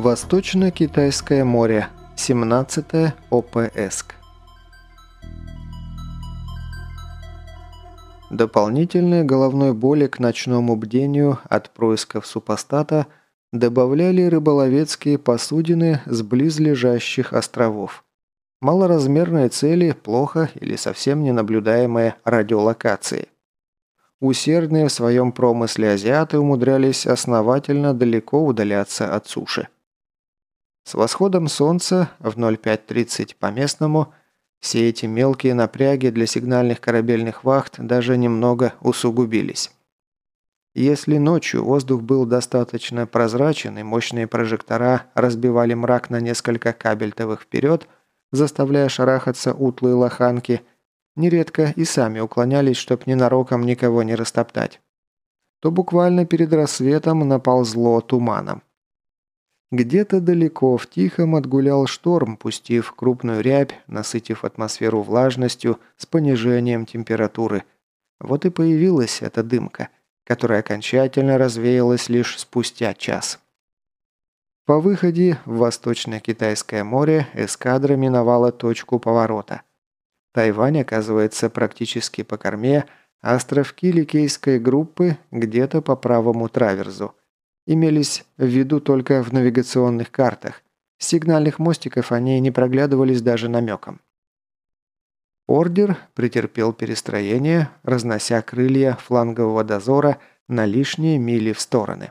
Восточно-Китайское море, 17 ОПСК. Дополнительной головной боли к ночному бдению от происков супостата добавляли рыболовецкие посудины с близлежащих островов. Малоразмерные цели, плохо или совсем ненаблюдаемые радиолокации. Усердные в своем промысле азиаты умудрялись основательно далеко удаляться от суши. С восходом солнца в 05.30 по местному все эти мелкие напряги для сигнальных корабельных вахт даже немного усугубились. Если ночью воздух был достаточно прозрачен и мощные прожектора разбивали мрак на несколько кабельтовых вперед, заставляя шарахаться утлые лоханки, нередко и сами уклонялись, чтоб ненароком никого не растоптать, то буквально перед рассветом наползло туманом. Где-то далеко в тихом отгулял шторм, пустив крупную рябь, насытив атмосферу влажностью с понижением температуры. Вот и появилась эта дымка, которая окончательно развеялась лишь спустя час. По выходе в Восточно-Китайское море эскадра миновала точку поворота. Тайвань оказывается практически по корме, а островки Ликейской группы где-то по правому траверзу – имелись в виду только в навигационных картах. Сигнальных мостиков они не проглядывались даже намеком. Ордер претерпел перестроение, разнося крылья флангового дозора на лишние мили в стороны.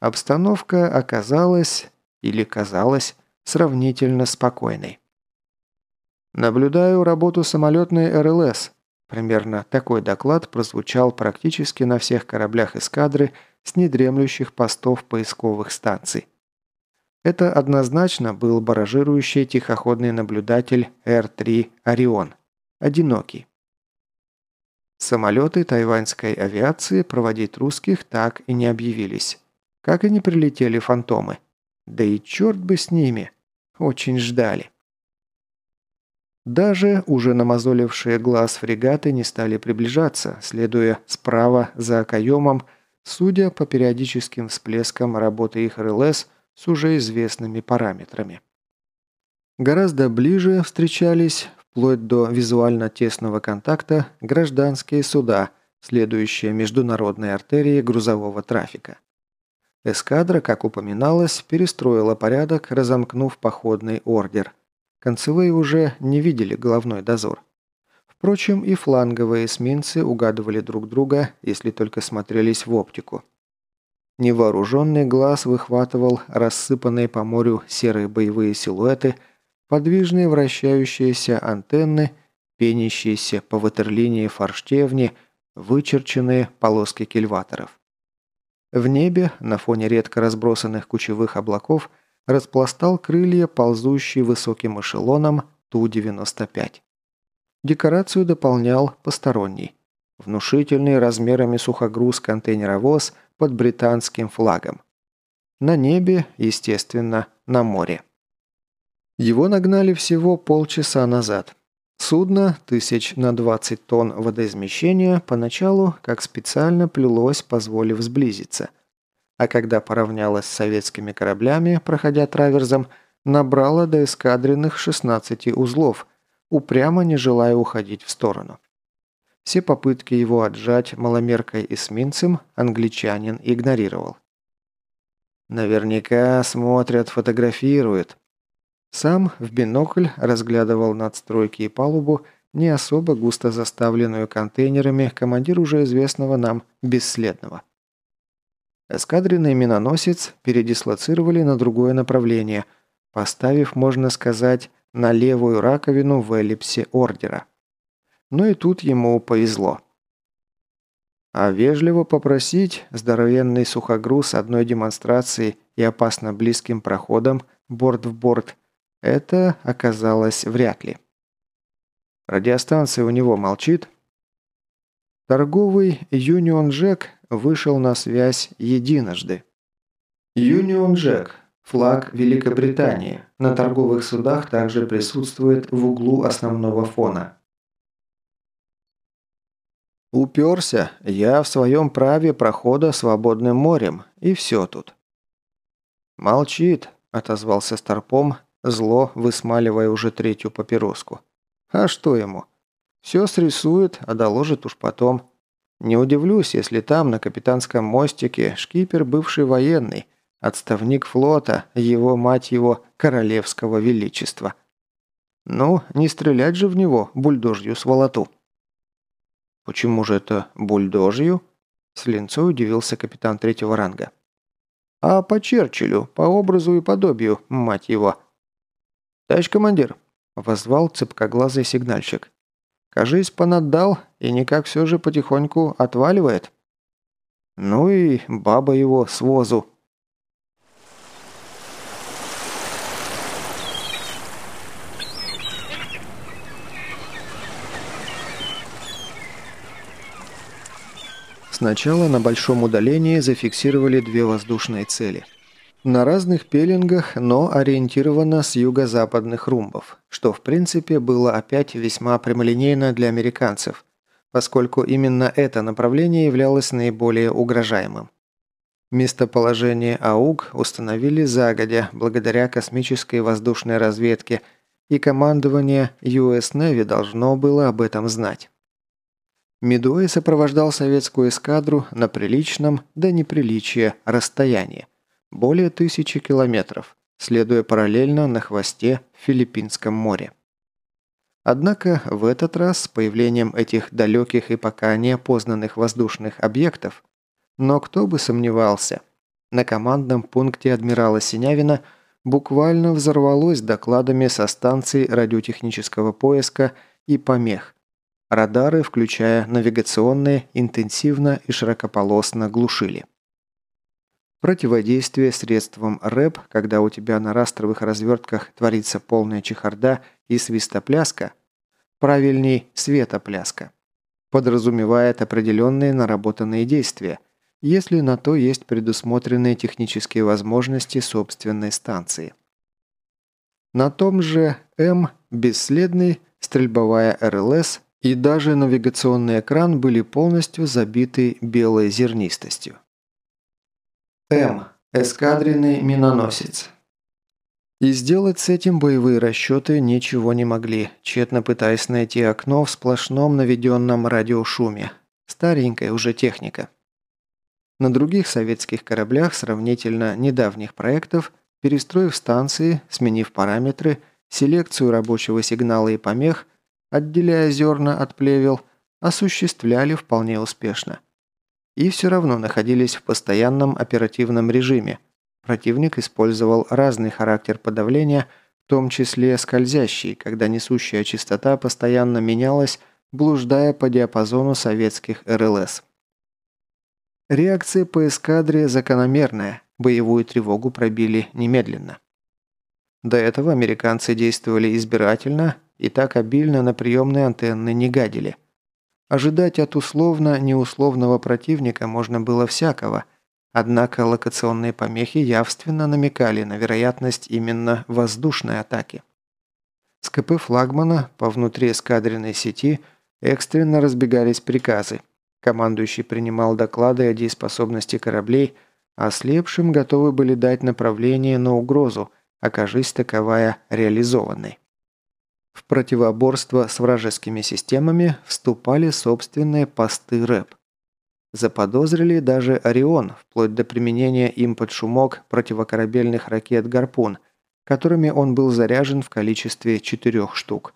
Обстановка оказалась, или казалась, сравнительно спокойной. Наблюдаю работу самолетной РЛС. Примерно такой доклад прозвучал практически на всех кораблях эскадры с недремлющих постов поисковых станций. Это однозначно был баражирующий тихоходный наблюдатель Р-3 «Орион». Одинокий. Самолеты тайваньской авиации проводить русских так и не объявились. Как и не прилетели фантомы. Да и черт бы с ними. Очень ждали. Даже уже намазолившие глаз фрегаты не стали приближаться, следуя справа за окоемом судя по периодическим всплескам работы их РЛС с уже известными параметрами. Гораздо ближе встречались, вплоть до визуально тесного контакта, гражданские суда, следующие международной артерии грузового трафика. Эскадра, как упоминалось, перестроила порядок, разомкнув походный ордер. Концевые уже не видели головной дозор. Впрочем, и фланговые эсминцы угадывали друг друга, если только смотрелись в оптику. Невооруженный глаз выхватывал рассыпанные по морю серые боевые силуэты, подвижные вращающиеся антенны, пенящиеся по ватерлинии форштевни, вычерченные полоски кильваторов. В небе, на фоне редко разбросанных кучевых облаков, распластал крылья, ползущий высоким эшелоном Ту-95. Декорацию дополнял посторонний. Внушительный размерами сухогруз-контейнеровоз под британским флагом. На небе, естественно, на море. Его нагнали всего полчаса назад. Судно, тысяч на 20 тонн водоизмещения, поначалу, как специально, плелось, позволив сблизиться. А когда поравнялось с советскими кораблями, проходя траверзом, набрало до эскадренных 16 узлов – упрямо не желая уходить в сторону. Все попытки его отжать маломеркой эсминцем англичанин игнорировал. «Наверняка смотрят, фотографируют». Сам в бинокль разглядывал надстройки и палубу, не особо густо заставленную контейнерами командир уже известного нам бесследного. Эскадренный миноносец передислоцировали на другое направление, поставив, можно сказать, на левую раковину в эллипсе ордера. Но и тут ему повезло. А вежливо попросить здоровенный сухогруз одной демонстрации и опасно близким проходом борт в борт – это оказалось вряд ли. Радиостанция у него молчит. Торговый Union Jack вышел на связь единожды. Union Jack Флаг Великобритании на торговых судах также присутствует в углу основного фона. Уперся я в своем праве прохода свободным морем, и все тут. «Молчит», – отозвался Старпом, зло высмаливая уже третью папироску. «А что ему? Все срисует, а доложит уж потом. Не удивлюсь, если там, на капитанском мостике, шкипер бывший военный, отставник флота, его, мать его, королевского величества. Ну, не стрелять же в него бульдожью сволоту». «Почему же это бульдожью?» С линцой удивился капитан третьего ранга. «А по Черчиллю, по образу и подобию, мать его». «Товарищ командир», – возвал цепкоглазый сигнальщик. «Кажись, понаддал и никак все же потихоньку отваливает». «Ну и баба его с возу», Сначала на большом удалении зафиксировали две воздушные цели. На разных пеленгах, но ориентировано с юго-западных румбов, что в принципе было опять весьма прямолинейно для американцев, поскольку именно это направление являлось наиболее угрожаемым. Местоположение АУГ установили загодя благодаря космической воздушной разведке, и командование US Navy должно было об этом знать. Медуэй сопровождал советскую эскадру на приличном, до неприличия, расстоянии. Более тысячи километров, следуя параллельно на хвосте в Филиппинском море. Однако в этот раз с появлением этих далеких и пока неопознанных воздушных объектов, но кто бы сомневался, на командном пункте адмирала Синявина буквально взорвалось докладами со станций радиотехнического поиска и помех, Радары, включая навигационные, интенсивно и широкополосно глушили. Противодействие средствам РЭП, когда у тебя на растровых развертках творится полная чехарда и свистопляска, правильней светопляска, подразумевает определенные наработанные действия, если на то есть предусмотренные технические возможности собственной станции. На том же М бесследный стрельбовая РЛС и даже навигационный экран были полностью забиты белой зернистостью. М. Эскадренный миноносец. И сделать с этим боевые расчеты ничего не могли, тщетно пытаясь найти окно в сплошном наведенном радиошуме. Старенькая уже техника. На других советских кораблях сравнительно недавних проектов, перестроив станции, сменив параметры, селекцию рабочего сигнала и помех – отделяя зерна от плевел, осуществляли вполне успешно. И все равно находились в постоянном оперативном режиме. Противник использовал разный характер подавления, в том числе скользящий, когда несущая частота постоянно менялась, блуждая по диапазону советских РЛС. Реакция по эскадре закономерная, боевую тревогу пробили немедленно. До этого американцы действовали избирательно и так обильно на приемные антенны не гадили. Ожидать от условно-неусловного противника можно было всякого, однако локационные помехи явственно намекали на вероятность именно воздушной атаки. С КП флагмана по внутри эскадренной сети экстренно разбегались приказы. Командующий принимал доклады о дееспособности кораблей, а слепшим готовы были дать направление на угрозу, окажись таковая реализованной. В противоборство с вражескими системами вступали собственные посты РЭП. Заподозрили даже «Орион», вплоть до применения им под шумок противокорабельных ракет «Гарпун», которыми он был заряжен в количестве четырех штук.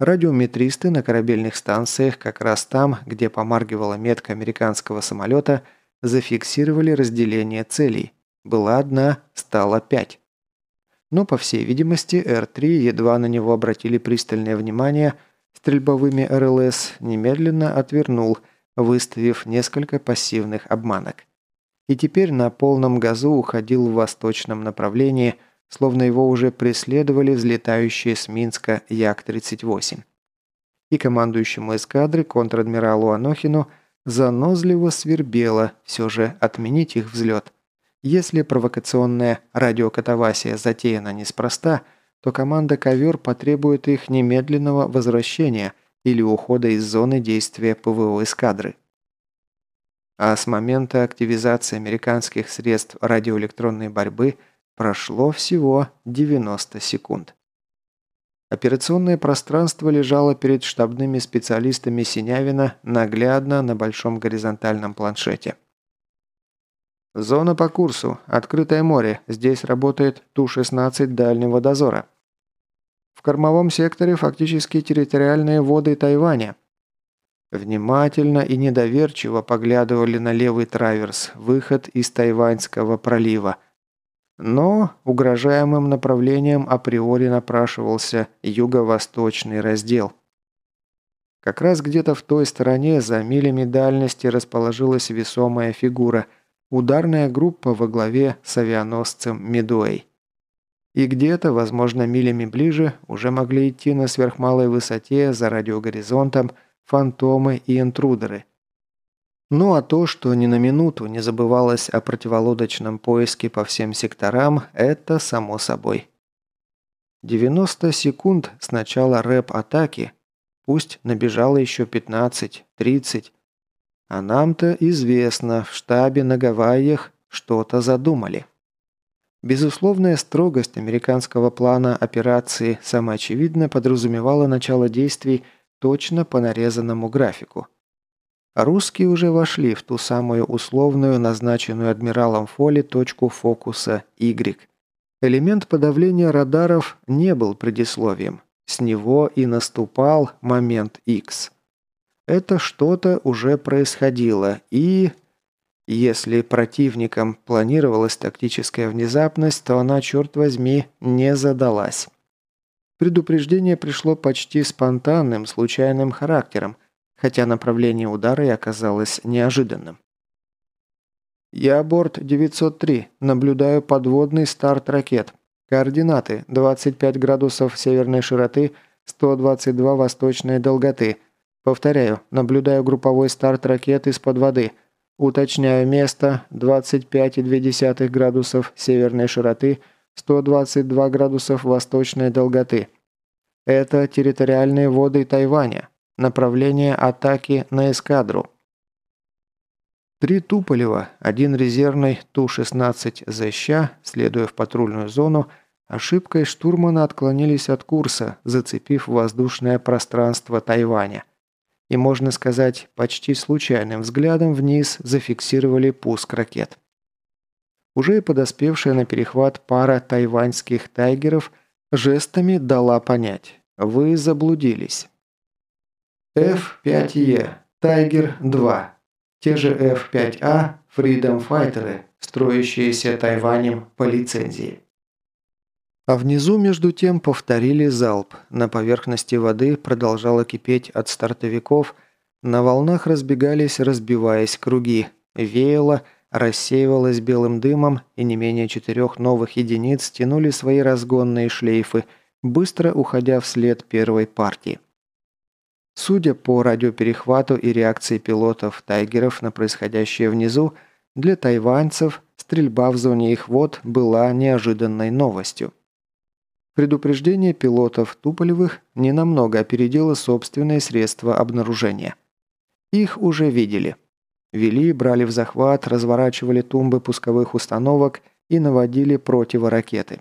Радиометристы на корабельных станциях, как раз там, где помаргивала метка американского самолета, зафиксировали разделение целей. Была одна, стало пять. Но, по всей видимости, Р-3 едва на него обратили пристальное внимание, стрельбовыми РЛС немедленно отвернул, выставив несколько пассивных обманок. И теперь на полном газу уходил в восточном направлении, словно его уже преследовали взлетающие с Минска Як-38. И командующему эскадры контр-адмиралу Анохину занозливо свербело все же отменить их взлет. Если провокационная радиокатавасия затеяна неспроста, то команда «Ковер» потребует их немедленного возвращения или ухода из зоны действия ПВО эскадры. а с момента активизации американских средств радиоэлектронной борьбы прошло всего 90 секунд. Операционное пространство лежало перед штабными специалистами Синявина наглядно на большом горизонтальном планшете. Зона по курсу. Открытое море. Здесь работает Ту-16 дальнего дозора. В кормовом секторе фактически территориальные воды Тайваня. Внимательно и недоверчиво поглядывали на левый траверс, выход из Тайваньского пролива. Но угрожаемым направлением априори напрашивался юго-восточный раздел. Как раз где-то в той стороне за милями дальности расположилась весомая фигура – ударная группа во главе с авианосцем Медуэй. И где-то, возможно, милями ближе, уже могли идти на сверхмалой высоте за радиогоризонтом фантомы и интрудеры. Ну а то, что ни на минуту не забывалось о противолодочном поиске по всем секторам, это само собой. 90 секунд с начала рэп-атаки, пусть набежало еще 15, 30, а нам-то известно, в штабе на Гавайях что-то задумали. Безусловная строгость американского плана операции самоочевидно подразумевала начало действий точно по нарезанному графику. русские уже вошли в ту самую условную, назначенную адмиралом Фоли точку фокуса Y. Элемент подавления радаров не был предисловием. С него и наступал момент X. Это что-то уже происходило, и... Если противникам планировалась тактическая внезапность, то она, черт возьми, не задалась. Предупреждение пришло почти спонтанным, случайным характером, хотя направление удара и оказалось неожиданным. «Я борт 903. Наблюдаю подводный старт ракет. Координаты 25 градусов северной широты, 122 восточной долготы. Повторяю, наблюдаю групповой старт ракет из-под воды. Уточняю место 25,2 градусов северной широты, 122 градусов восточной долготы. Это территориальные воды Тайваня. Направление атаки на эскадру. Три Туполева, один резервный Ту-16 «Заща», следуя в патрульную зону, ошибкой штурмана отклонились от курса, зацепив воздушное пространство Тайваня и, можно сказать, почти случайным взглядом вниз зафиксировали пуск ракет. Уже и подоспевшая на перехват пара тайваньских тайгеров жестами дала понять – вы заблудились. F5E, Тайгер-2. Те же F5A, Freedom Fighter, строящиеся Тайванем по лицензии. А внизу, между тем, повторили залп. На поверхности воды продолжало кипеть от стартовиков. На волнах разбегались, разбиваясь круги. Веяло, рассеивалось белым дымом, и не менее четырех новых единиц тянули свои разгонные шлейфы, быстро уходя вслед первой партии. Судя по радиоперехвату и реакции пилотов «Тайгеров» на происходящее внизу, для тайваньцев стрельба в зоне их вод была неожиданной новостью. Предупреждение пилотов Туполевых ненамного опередило собственные средства обнаружения. Их уже видели. Вели, брали в захват, разворачивали тумбы пусковых установок и наводили противоракеты.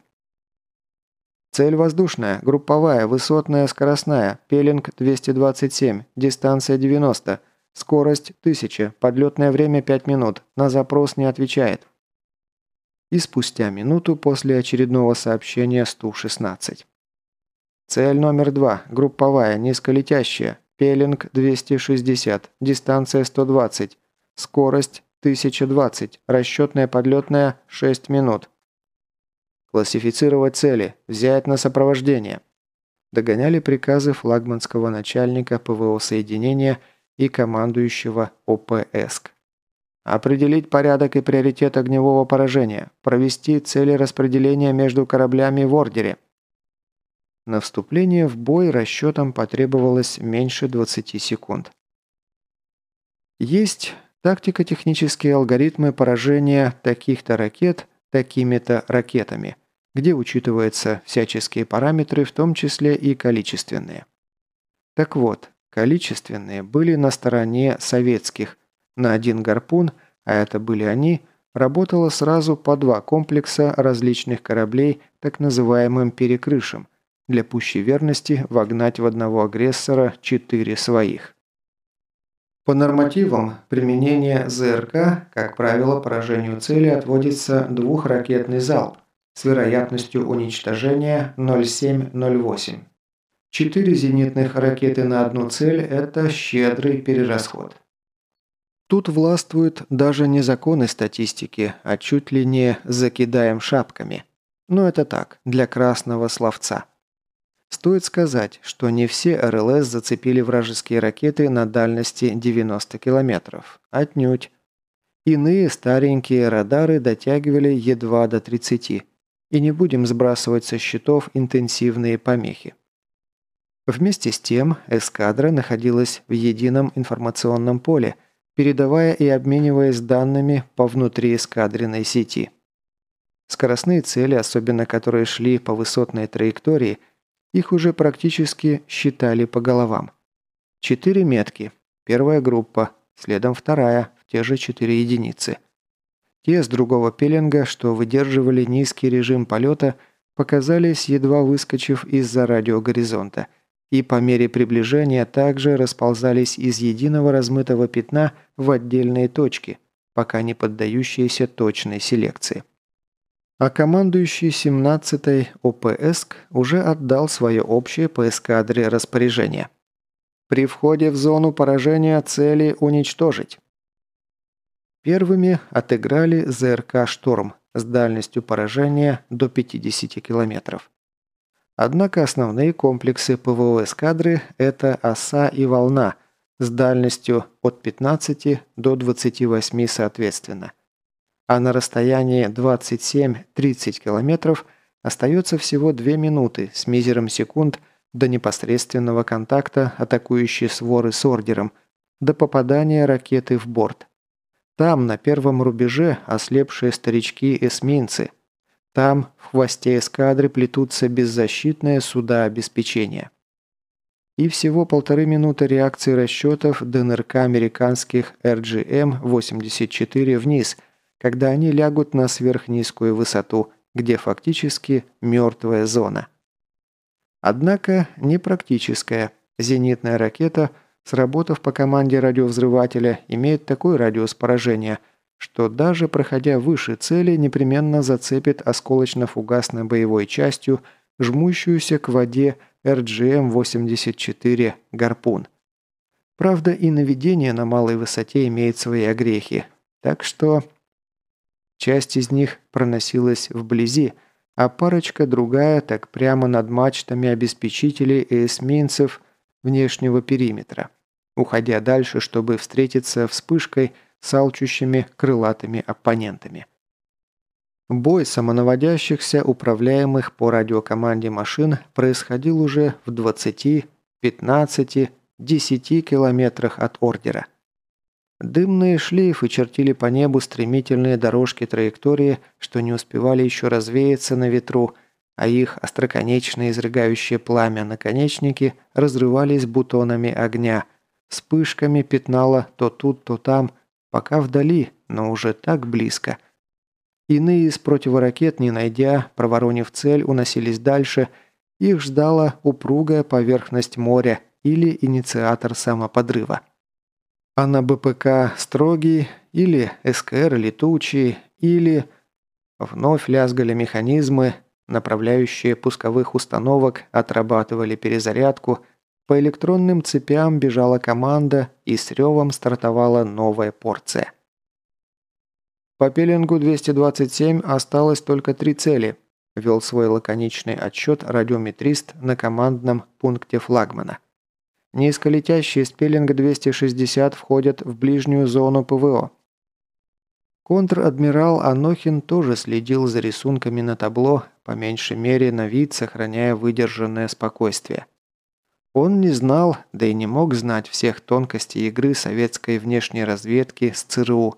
Цель воздушная, групповая, высотная, скоростная, пелинг 227, дистанция 90, скорость 1000, подлетное время 5 минут, на запрос не отвечает и спустя минуту после очередного сообщения Сту-16. Цель номер два, групповая, низколетящая, пелинг 260, дистанция 120, скорость 1020, расчетная подлетная 6 минут. Классифицировать цели, взять на сопровождение. Догоняли приказы флагманского начальника ПВО соединения и командующего ОПСК. Определить порядок и приоритет огневого поражения. Провести цели распределения между кораблями в ордере. На вступление в бой расчетам потребовалось меньше 20 секунд. Есть тактико-технические алгоритмы поражения таких-то ракет такими-то ракетами, где учитываются всяческие параметры, в том числе и количественные. Так вот, количественные были на стороне советских – На один гарпун, а это были они, работало сразу по два комплекса различных кораблей так называемым «перекрышем», для пущей верности вогнать в одного агрессора четыре своих. По нормативам применения ЗРК, как правило, поражению цели отводится двухракетный залп с вероятностью уничтожения 0,708. Четыре зенитных ракеты на одну цель – это щедрый перерасход. Тут властвуют даже не законы статистики, а чуть ли не «закидаем шапками». Но это так, для красного словца. Стоит сказать, что не все РЛС зацепили вражеские ракеты на дальности 90 километров. Отнюдь. Иные старенькие радары дотягивали едва до 30. И не будем сбрасывать со счетов интенсивные помехи. Вместе с тем, эскадра находилась в едином информационном поле, передавая и обмениваясь данными по внутриэскадренной сети. Скоростные цели, особенно которые шли по высотной траектории – их уже практически считали по головам. Четыре метки. Первая группа, следом вторая, в те же четыре единицы. Те с другого пеленга, что выдерживали низкий режим полета, показались, едва выскочив из-за радиогоризонта, и по мере приближения также расползались из единого размытого пятна в отдельные точки, пока не поддающиеся точной селекции. А командующий 17-й ОПСК уже отдал свое общее по эскадре распоряжение. При входе в зону поражения цели уничтожить. Первыми отыграли ЗРК «Шторм» с дальностью поражения до 50 километров. Однако основные комплексы ПВО эскадры – это «Оса» и «Волна» с дальностью от 15 до 28 соответственно – а на расстоянии 27-30 километров остается всего 2 минуты с мизером секунд до непосредственного контакта атакующей своры с ордером, до попадания ракеты в борт. Там, на первом рубеже, ослепшие старички-эсминцы. Там, в хвосте эскадры, плетутся беззащитные суда обеспечения. И всего полторы минуты реакции расчетов ДНРК американских RGM-84 вниз – когда они лягут на сверхнизкую высоту, где фактически мертвая зона. Однако непрактическая. Зенитная ракета, сработав по команде радиовзрывателя, имеет такой радиус поражения, что даже проходя выше цели, непременно зацепит осколочно-фугасной боевой частью, жмущуюся к воде RGM-84 «Гарпун». Правда, и наведение на малой высоте имеет свои огрехи, так что Часть из них проносилась вблизи, а парочка другая так прямо над мачтами обеспечителей и эсминцев внешнего периметра, уходя дальше, чтобы встретиться вспышкой с алчущими крылатыми оппонентами. Бой самонаводящихся, управляемых по радиокоманде машин, происходил уже в 20, 15, 10 километрах от ордера – Дымные шлейфы чертили по небу стремительные дорожки траектории, что не успевали еще развеяться на ветру, а их остроконечные изрыгающие пламя наконечники разрывались бутонами огня. Вспышками пятнало то тут, то там, пока вдали, но уже так близко. Иные из противоракет, не найдя, проворонив цель, уносились дальше. Их ждала упругая поверхность моря или инициатор самоподрыва. А на БПК строгий, или СКР летучий, или... Вновь лязгали механизмы, направляющие пусковых установок отрабатывали перезарядку, по электронным цепям бежала команда и с ревом стартовала новая порция. По пеленгу 227 осталось только три цели, вел свой лаконичный отчет радиометрист на командном пункте флагмана. Низколетящие Спеллинг 260 входят в ближнюю зону ПВО. Контр-адмирал Анохин тоже следил за рисунками на табло, по меньшей мере на вид сохраняя выдержанное спокойствие. Он не знал, да и не мог знать всех тонкостей игры советской внешней разведки с ЦРУ.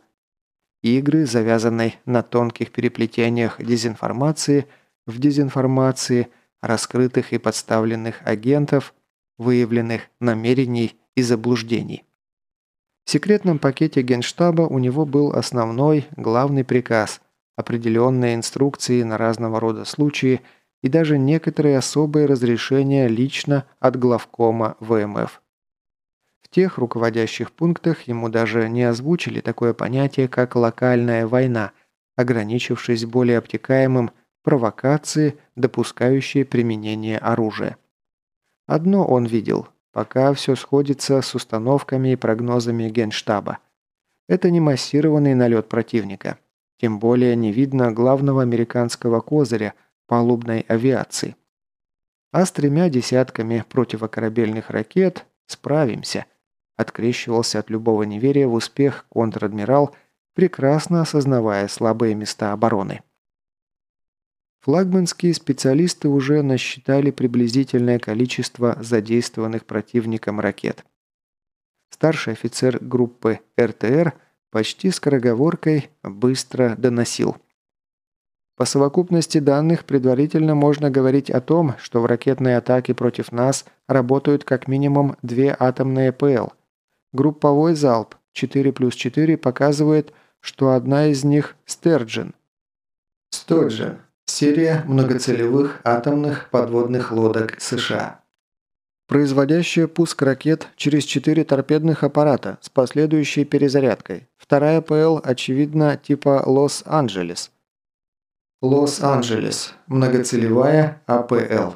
Игры, завязанной на тонких переплетениях дезинформации, в дезинформации, раскрытых и подставленных агентов, выявленных намерений и заблуждений. В секретном пакете генштаба у него был основной, главный приказ, определенные инструкции на разного рода случаи и даже некоторые особые разрешения лично от главкома ВМФ. В тех руководящих пунктах ему даже не озвучили такое понятие, как «локальная война», ограничившись более обтекаемым провокации, допускающие применение оружия. Одно он видел, пока все сходится с установками и прогнозами Генштаба. Это не массированный налет противника. Тем более не видно главного американского козыря – палубной авиации. А с тремя десятками противокорабельных ракет справимся – открещивался от любого неверия в успех контр-адмирал, прекрасно осознавая слабые места обороны. Флагманские специалисты уже насчитали приблизительное количество задействованных противником ракет. Старший офицер группы РТР почти скороговоркой быстро доносил. По совокупности данных предварительно можно говорить о том, что в ракетной атаке против нас работают как минимум две атомные ПЛ, Групповой залп 4 плюс 4 показывает, что одна из них – Стерджин. Стерджин – серия многоцелевых атомных подводных лодок США. Производящая пуск ракет через 4 торпедных аппарата с последующей перезарядкой. Вторая ПЛ, очевидно, типа Лос-Анджелес. Лос-Анджелес – многоцелевая АПЛ.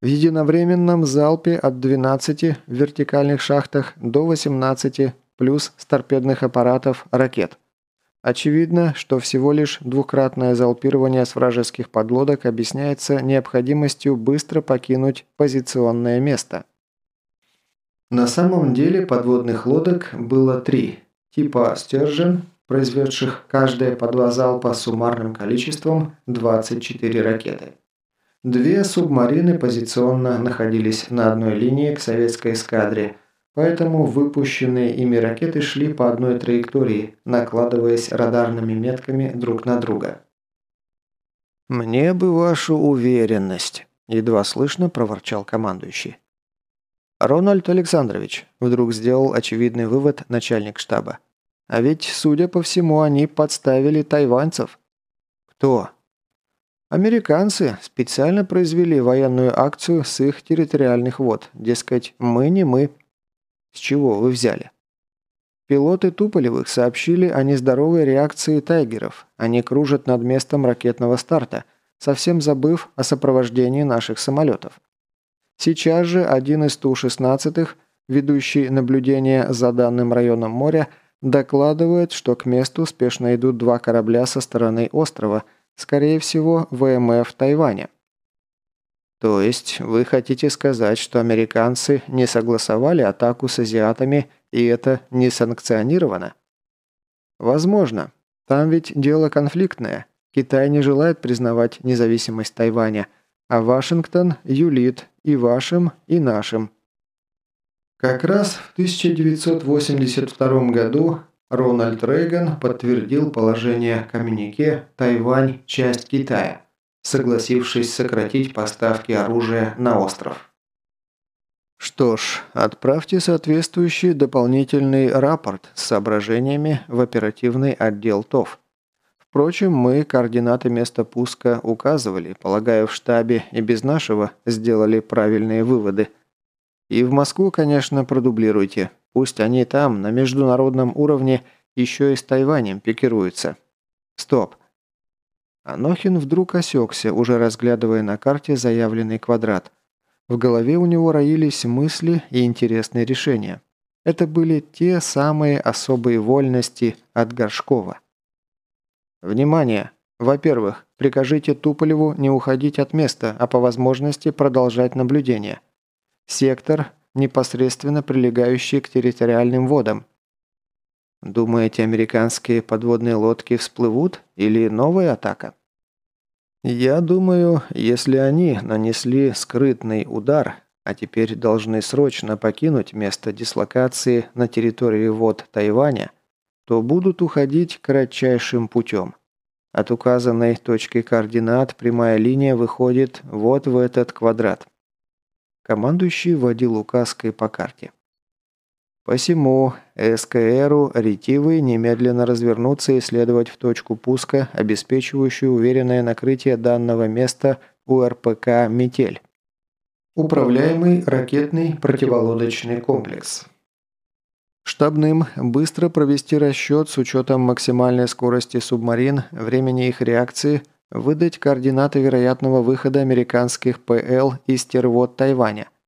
В единовременном залпе от 12 в вертикальных шахтах до 18 плюс с торпедных аппаратов ракет. Очевидно, что всего лишь двукратное залпирование с вражеских подлодок объясняется необходимостью быстро покинуть позиционное место. На самом деле подводных лодок было три, типа «Стержен», произведших каждая по два залпа суммарным количеством 24 ракеты. Две субмарины позиционно находились на одной линии к советской эскадре, поэтому выпущенные ими ракеты шли по одной траектории, накладываясь радарными метками друг на друга. «Мне бы вашу уверенность», – едва слышно проворчал командующий. «Рональд Александрович», – вдруг сделал очевидный вывод начальник штаба. «А ведь, судя по всему, они подставили тайваньцев». «Кто?» Американцы специально произвели военную акцию с их территориальных вод. Дескать, мы не мы. С чего вы взяли? Пилоты Туполевых сообщили о нездоровой реакции тайгеров. Они кружат над местом ракетного старта, совсем забыв о сопровождении наших самолетов. Сейчас же один из Ту-16, ведущий наблюдение за данным районом моря, докладывает, что к месту спешно идут два корабля со стороны острова – Скорее всего, ВМФ Тайваня. То есть вы хотите сказать, что американцы не согласовали атаку с азиатами и это не санкционировано? Возможно. Там ведь дело конфликтное. Китай не желает признавать независимость Тайваня, а Вашингтон юлит и вашим, и нашим. Как раз в 1982 году Рональд Рейган подтвердил положение коммюнике «Тайвань – часть Китая», согласившись сократить поставки оружия на остров. Что ж, отправьте соответствующий дополнительный рапорт с соображениями в оперативный отдел ТОВ. Впрочем, мы координаты места пуска указывали, полагаю, в штабе и без нашего сделали правильные выводы. И в Москву, конечно, продублируйте. Пусть они там, на международном уровне, еще и с Тайванем пикируются. Стоп. Анохин вдруг осекся, уже разглядывая на карте заявленный квадрат. В голове у него роились мысли и интересные решения. Это были те самые особые вольности от Горшкова. Внимание! Во-первых, прикажите Туполеву не уходить от места, а по возможности продолжать наблюдение. Сектор непосредственно прилегающие к территориальным водам. Думаете, американские подводные лодки всплывут или новая атака? Я думаю, если они нанесли скрытный удар, а теперь должны срочно покинуть место дислокации на территории вод Тайваня, то будут уходить кратчайшим путем. От указанной точки координат прямая линия выходит вот в этот квадрат. Командующий водил указкой по карте. Посему СКРу ретивы немедленно развернуться и следовать в точку пуска, обеспечивающую уверенное накрытие данного места у РПК «Метель». Управляемый ракетный противолодочный комплекс. Штабным быстро провести расчет с учетом максимальной скорости субмарин, времени их реакции, выдать координаты вероятного выхода американских ПЛ из тервод Тайваня –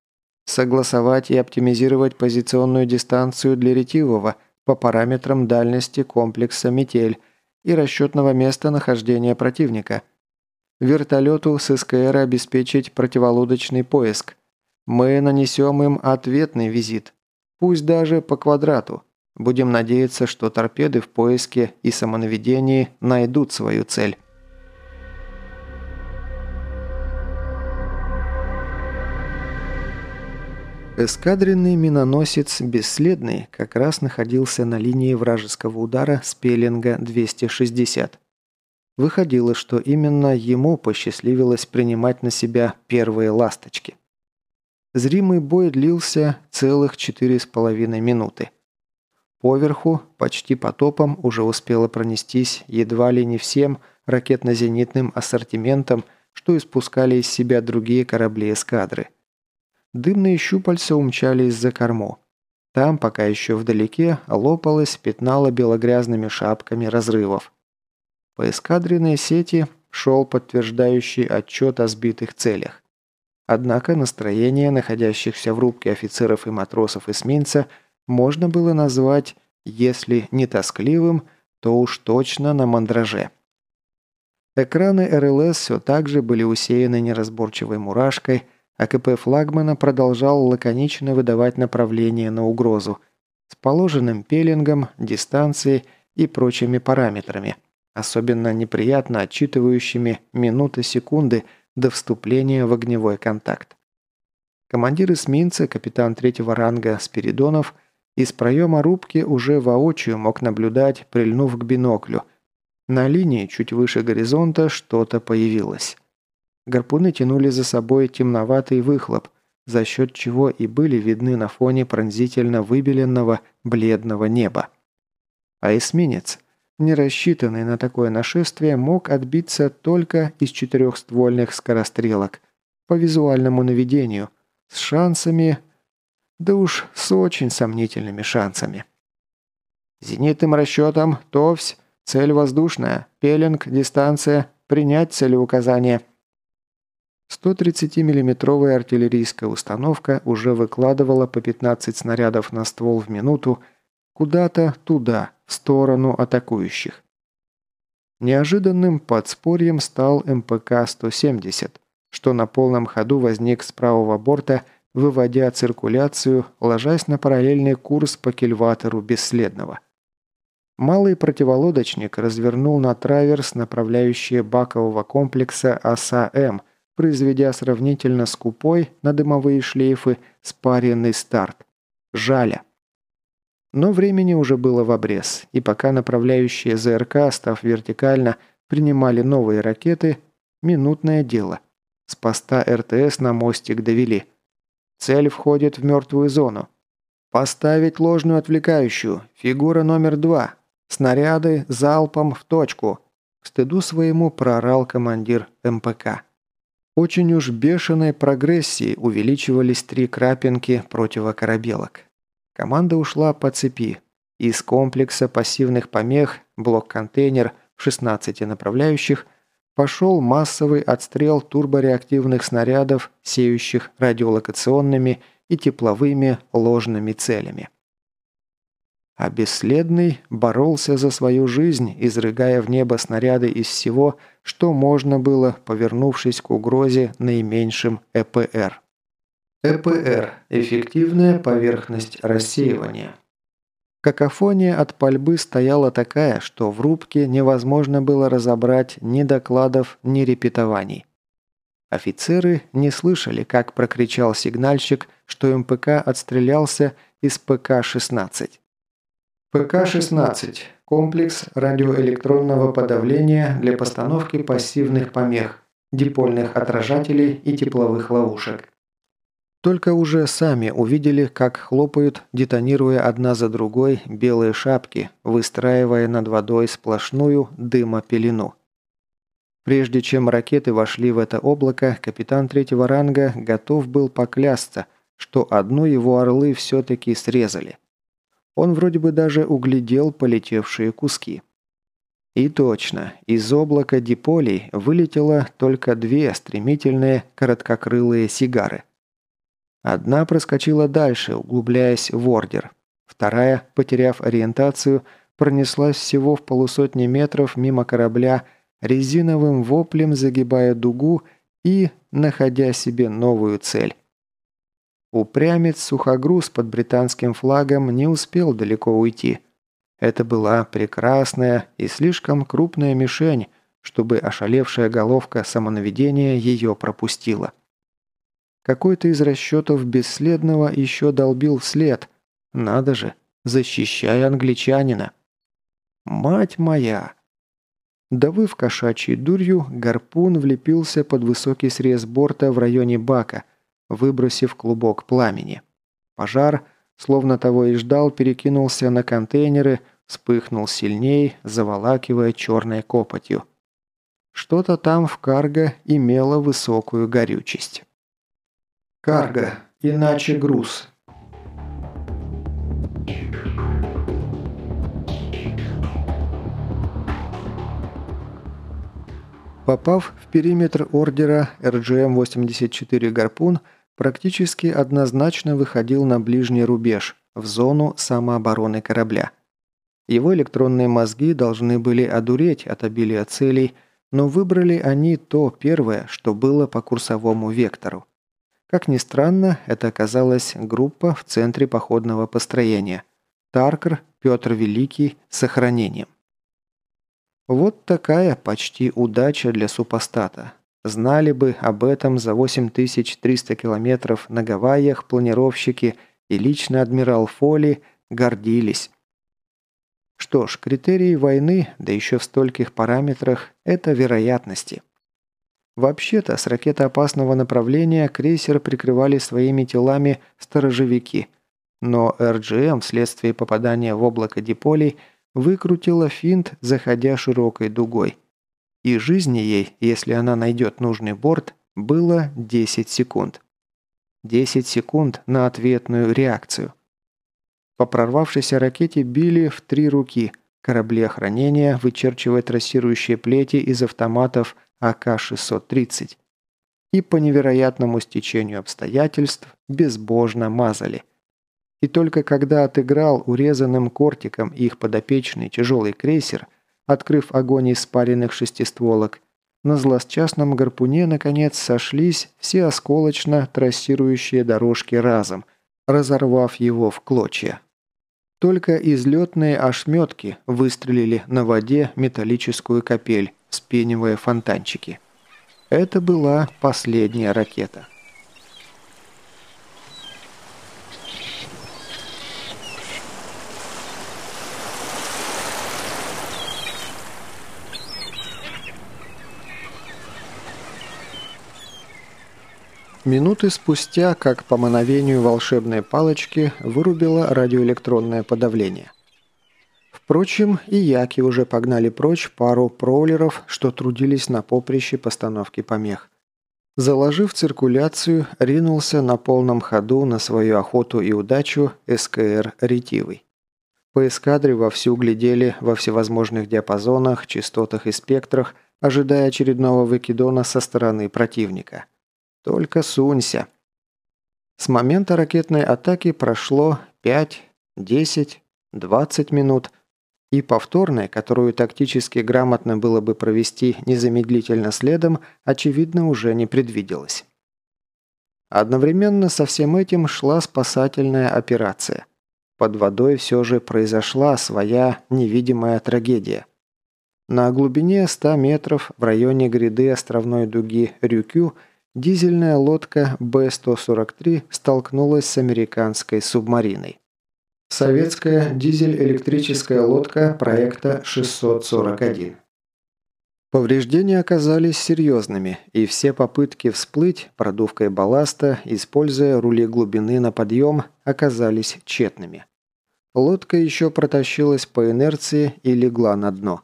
Согласовать и оптимизировать позиционную дистанцию для ретивого по параметрам дальности комплекса «Метель» и расчетного места нахождения противника. Вертолету с СКР обеспечить противолодочный поиск. Мы нанесем им ответный визит. Пусть даже по квадрату. Будем надеяться, что торпеды в поиске и самонаведении найдут свою цель. Эскадренный миноносец «Бесследный» как раз находился на линии вражеского удара с Пеллинга 260. Выходило, что именно ему посчастливилось принимать на себя первые «ласточки». Зримый бой длился целых четыре с половиной минуты. Поверху, почти потопом, уже успело пронестись едва ли не всем ракетно-зенитным ассортиментом, что испускали из себя другие корабли эскадры – Дымные щупальца умчались за корму. Там, пока еще вдалеке, лопалось, пятнало белогрязными шапками разрывов. По эскадренной сети шел подтверждающий отчет о сбитых целях. Однако настроение находящихся в рубке офицеров и матросов эсминца можно было назвать, если не тоскливым, то уж точно на мандраже. Экраны РЛС все так же были усеяны неразборчивой мурашкой, АКП флагмана продолжал лаконично выдавать направление на угрозу с положенным пеленгом, дистанцией и прочими параметрами, особенно неприятно отчитывающими минуты-секунды до вступления в огневой контакт. Командир эсминца, капитан третьего ранга Спиридонов, из проема рубки уже воочию мог наблюдать, прильнув к биноклю. На линии чуть выше горизонта что-то появилось. Гарпуны тянули за собой темноватый выхлоп, за счет чего и были видны на фоне пронзительно выбеленного бледного неба. А эсминец, не рассчитанный на такое нашествие, мог отбиться только из четырехствольных скорострелок, по визуальному наведению, с шансами, да уж с очень сомнительными шансами. Зенитным расчетом, ТОВСь, цель воздушная, пеленг, дистанция, принять целеуказание – 130-миллиметровая артиллерийская установка уже выкладывала по 15 снарядов на ствол в минуту куда-то туда, в сторону атакующих. Неожиданным подспорьем стал МПК-170, что на полном ходу возник с правого борта, выводя циркуляцию, ложась на параллельный курс по кильватеру «Бесследного». Малый противолодочник развернул на траверс направляющие бакового комплекса ОСА-М – произведя сравнительно скупой на дымовые шлейфы спаренный старт. Жаля. Но времени уже было в обрез, и пока направляющие ЗРК, став вертикально, принимали новые ракеты, минутное дело. С поста РТС на мостик довели. Цель входит в мертвую зону. Поставить ложную отвлекающую. Фигура номер два. Снаряды залпом в точку. К стыду своему проорал командир МПК. Очень уж бешеной прогрессии увеличивались три крапинки противокорабелок. Команда ушла по цепи. Из комплекса пассивных помех, блок-контейнер в 16 направляющих, пошел массовый отстрел турбореактивных снарядов, сеющих радиолокационными и тепловыми ложными целями а бесследный боролся за свою жизнь, изрыгая в небо снаряды из всего, что можно было, повернувшись к угрозе наименьшим ЭПР. ЭПР – эффективная поверхность рассеивания. Какофония от пальбы стояла такая, что в рубке невозможно было разобрать ни докладов, ни репетований. Офицеры не слышали, как прокричал сигнальщик, что МПК отстрелялся из ПК-16. ПК-16 – комплекс радиоэлектронного подавления для постановки пассивных помех, дипольных отражателей и тепловых ловушек. Только уже сами увидели, как хлопают, детонируя одна за другой белые шапки, выстраивая над водой сплошную дымопелену. Прежде чем ракеты вошли в это облако, капитан третьего ранга готов был поклясться, что одну его орлы все-таки срезали. Он вроде бы даже углядел полетевшие куски. И точно, из облака диполей вылетело только две стремительные короткокрылые сигары. Одна проскочила дальше, углубляясь в ордер. Вторая, потеряв ориентацию, пронеслась всего в полусотни метров мимо корабля, резиновым воплем загибая дугу и находя себе новую цель. Упрямец-сухогруз под британским флагом не успел далеко уйти – это была прекрасная и слишком крупная мишень, чтобы ошалевшая головка самонаведения ее пропустила. Какой-то из расчетов бесследного еще долбил вслед. Надо же, защищая англичанина. Мать моя! Довыв кошачьей дурью, гарпун влепился под высокий срез борта в районе бака, выбросив клубок пламени. Пожар, словно того и ждал, перекинулся на контейнеры – вспыхнул сильней, заволакивая черной копотью. Что-то там в карго имело высокую горючесть. Карго, иначе груз. Попав в периметр ордера, RGM-84 «Гарпун» практически однозначно выходил на ближний рубеж, в зону самообороны корабля – его электронные мозги должны были одуреть от обилия целей, но выбрали они то первое, что было по курсовому вектору. Как ни странно, это оказалась группа в центре походного построения. Таркер, Петр Великий, сохранением. Вот такая почти удача для супостата. Знали бы об этом за 8300 километров на Гавайях планировщики и лично адмирал Фоли гордились. Что ж, критерии войны, да еще в стольких параметрах, это вероятности. Вообще-то, с ракетоопасного направления крейсер прикрывали своими телами сторожевики, но РГМ вследствие попадания в облако диполей выкрутила финт, заходя широкой дугой. И жизни ей, если она найдет нужный борт, было 10 секунд. 10 секунд на ответную реакцию – по прорвавшейся ракете били в три руки. Корабли охранения вычерчивая трассирующие плети из автоматов АК-630. И по невероятному стечению обстоятельств безбожно мазали. И только когда отыграл урезанным кортиком их подопечный тяжелый крейсер, открыв огонь из спаренных шестистволок, на злосчастном гарпуне наконец сошлись все осколочно трассирующие дорожки разом, разорвав его в клочья. Только излетные ошметки выстрелили на воде металлическую капель, спенивая фонтанчики. Это была последняя ракета. Минуты спустя, как по мановению волшебной палочки, вырубило радиоэлектронное подавление. Впрочем, и яки уже погнали прочь пару проулеров, что трудились на поприще постановки помех. Заложив циркуляцию, ринулся на полном ходу на свою охоту и удачу СКР «Ретивый». По эскадре вовсю глядели во всевозможных диапазонах, частотах и спектрах, ожидая очередного выкидона со стороны противника – только сунься. С момента ракетной атаки прошло 5, 10, 20 минут, и повторная, которую тактически грамотно было бы провести незамедлительно следом, очевидно уже не предвиделось. Одновременно со всем этим шла спасательная операция. Под водой все же произошла своя невидимая трагедия. На глубине 100 метров в районе гряды островной дуги Рюкю – дизельная лодка Б-143 столкнулась с американской субмариной. Советская дизель-электрическая лодка проекта 641. Повреждения оказались серьезными, и все попытки всплыть продувкой балласта, используя рули глубины на подъем, оказались тщетными. Лодка еще протащилась по инерции и легла на дно.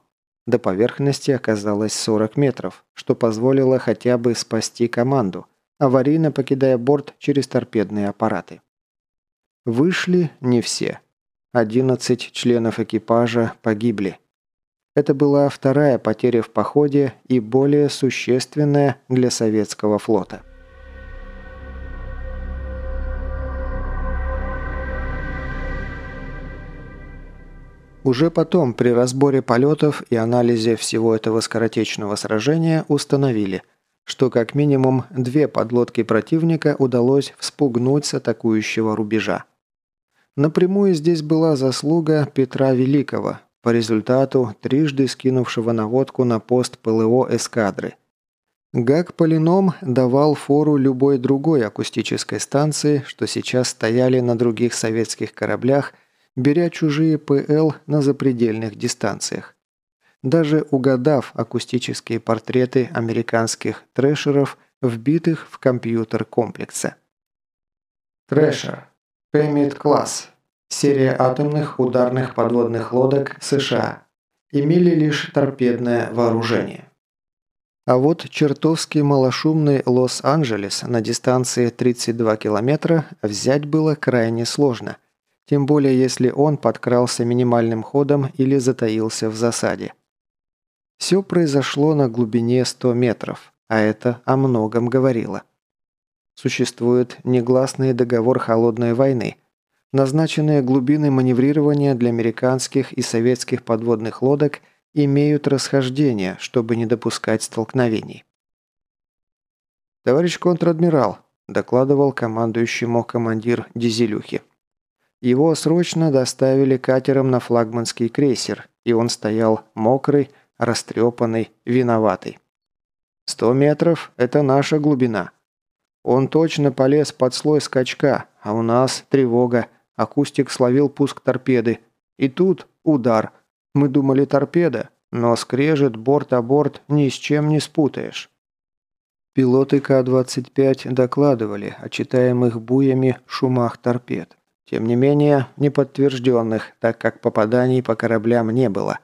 До поверхности оказалось 40 метров, что позволило хотя бы спасти команду, аварийно покидая борт через торпедные аппараты. Вышли не все. 11 членов экипажа погибли. Это была вторая потеря в походе и более существенная для советского флота. Уже потом, при разборе полетов и анализе всего этого скоротечного сражения, установили, что как минимум две подлодки противника удалось вспугнуть с атакующего рубежа. Напрямую здесь была заслуга Петра Великого, по результату трижды скинувшего наводку на пост ПЛО эскадры. ГАК-полином давал фору любой другой акустической станции, что сейчас стояли на других советских кораблях – беря чужие ПЛ на запредельных дистанциях. Даже угадав акустические портреты американских трэшеров, вбитых в компьютер комплекса. Трэшер. Пэмит-класс. Серия атомных ударных подводных лодок США. Имели лишь торпедное вооружение. А вот чертовски малошумный Лос-Анджелес на дистанции 32 километра взять было крайне сложно – тем более, если он подкрался минимальным ходом или затаился в засаде. Все произошло на глубине 100 метров, а это о многом говорило. Существует негласный договор холодной войны. Назначенные глубины маневрирования для американских и советских подводных лодок имеют расхождение, чтобы не допускать столкновений. «Товарищ контр-адмирал», – докладывал командующему командир Дизелюхи. Его срочно доставили катером на флагманский крейсер, и он стоял мокрый, растрепанный, виноватый. «Сто метров – это наша глубина. Он точно полез под слой скачка, а у нас тревога. Акустик словил пуск торпеды. И тут удар. Мы думали торпеда, но скрежет борт о борт ни с чем не спутаешь». Пилоты К-25 докладывали о читаемых буями шумах торпед. Тем не менее, неподтвержденных, так как попаданий по кораблям не было.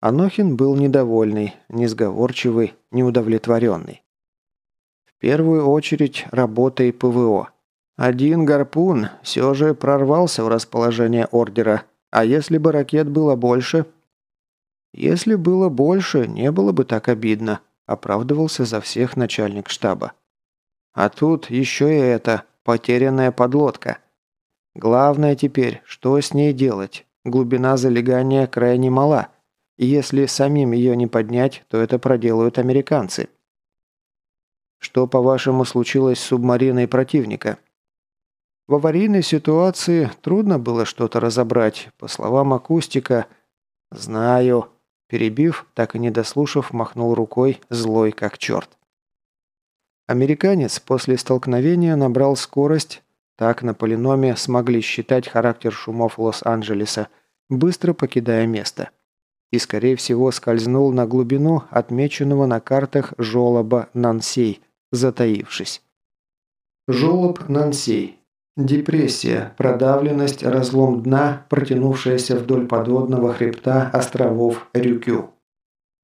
Анохин был недовольный, несговорчивый, неудовлетворенный. В первую очередь работой ПВО. Один гарпун все же прорвался в расположение ордера, а если бы ракет было больше... Если было больше, не было бы так обидно, оправдывался за всех начальник штаба. А тут еще и это, потерянная подлодка. Главное теперь, что с ней делать? Глубина залегания крайне мала. И если самим ее не поднять, то это проделают американцы. Что, по-вашему, случилось с субмариной противника? В аварийной ситуации трудно было что-то разобрать. По словам акустика, «Знаю», перебив, так и не дослушав, махнул рукой, злой как черт. Американец после столкновения набрал скорость, так на полиноме смогли считать характер шумов Лос-Анджелеса, быстро покидая место. И, скорее всего, скользнул на глубину отмеченного на картах жолоба Нансей, затаившись. Жолоб Нансей. Депрессия, продавленность, разлом дна, протянувшаяся вдоль подводного хребта островов Рюкю.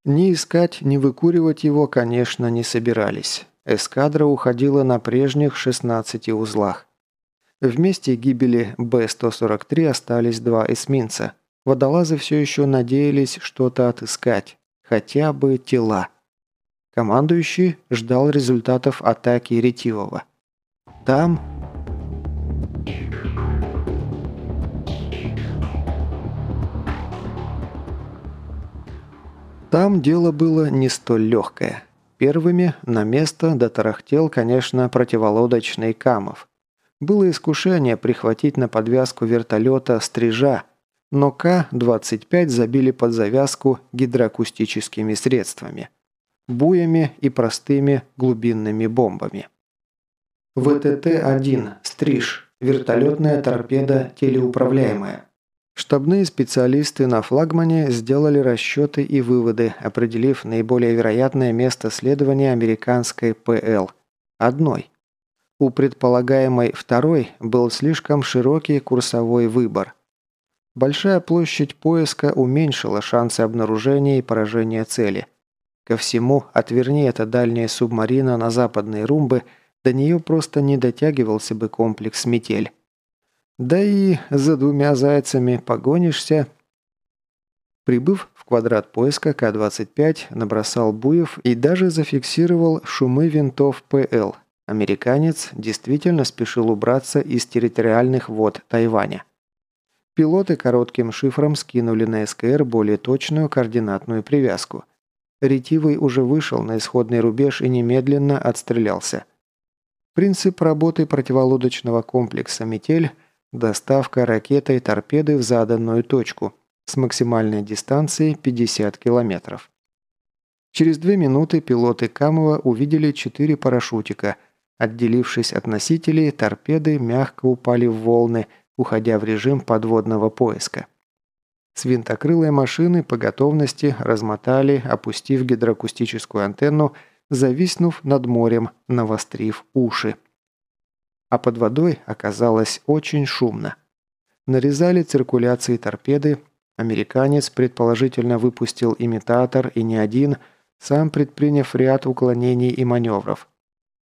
Ни искать, ни выкуривать его, конечно, не собирались. Эскадра уходила на прежних 16 узлах. В месте гибели Б-143 остались два эсминца. Водолазы все еще надеялись что-то отыскать. Хотя бы тела. Командующий ждал результатов атаки Ретивого. Там... Там дело было не столь легкое. Первыми на место дотарахтел, конечно, противолодочный Камов. Было искушение прихватить на подвязку вертолета «Стрижа», но К-25 забили под завязку гидроакустическими средствами, буями и простыми глубинными бомбами. ВТТ-1 «Стриж» – вертолетная торпеда телеуправляемая. Штабные специалисты на флагмане сделали расчеты и выводы, определив наиболее вероятное место следования американской ПЛ. Одной. У предполагаемой второй был слишком широкий курсовой выбор. Большая площадь поиска уменьшила шансы обнаружения и поражения цели. Ко всему, отверни эта дальняя субмарина на западные румбы, до нее просто не дотягивался бы комплекс «Метель». Да и за двумя зайцами погонишься. Прибыв в квадрат поиска К-25, набросал Буев и даже зафиксировал шумы винтов ПЛ. Американец действительно спешил убраться из территориальных вод Тайваня. Пилоты коротким шифром скинули на СКР более точную координатную привязку. Ретивый уже вышел на исходный рубеж и немедленно отстрелялся. Принцип работы противолодочного комплекса «Метель» Доставка ракетой торпеды в заданную точку с максимальной дистанцией 50 километров. Через две минуты пилоты Камова увидели четыре парашютика. Отделившись от носителей, торпеды мягко упали в волны, уходя в режим подводного поиска. С винтокрылой машины по готовности размотали, опустив гидроакустическую антенну, зависнув над морем, навострив уши а под водой оказалось очень шумно. Нарезали циркуляции торпеды, американец предположительно выпустил имитатор и не один, сам предприняв ряд уклонений и маневров.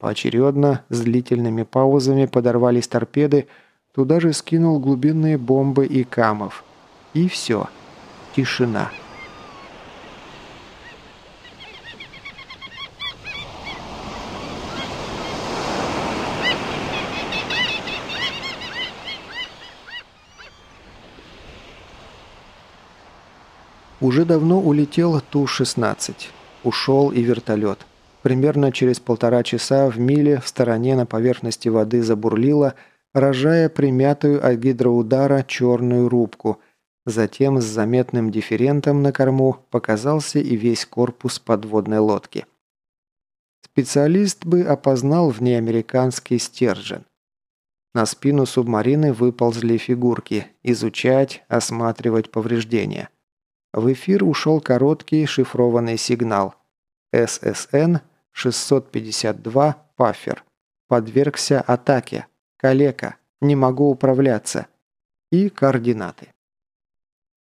Поочередно, с длительными паузами подорвались торпеды, туда же скинул глубинные бомбы и камов. И все. Тишина. Уже давно улетел Ту-16. Ушел и вертолет. Примерно через полтора часа в миле в стороне на поверхности воды забурлило, рожая примятую от гидроудара черную рубку. Затем с заметным дифферентом на корму показался и весь корпус подводной лодки. Специалист бы опознал в ней американский стержен. На спину субмарины выползли фигурки – изучать, осматривать повреждения. В эфир ушел короткий шифрованный сигнал. ССН 652 Паффер. Подвергся атаке. Калека. Не могу управляться. И координаты.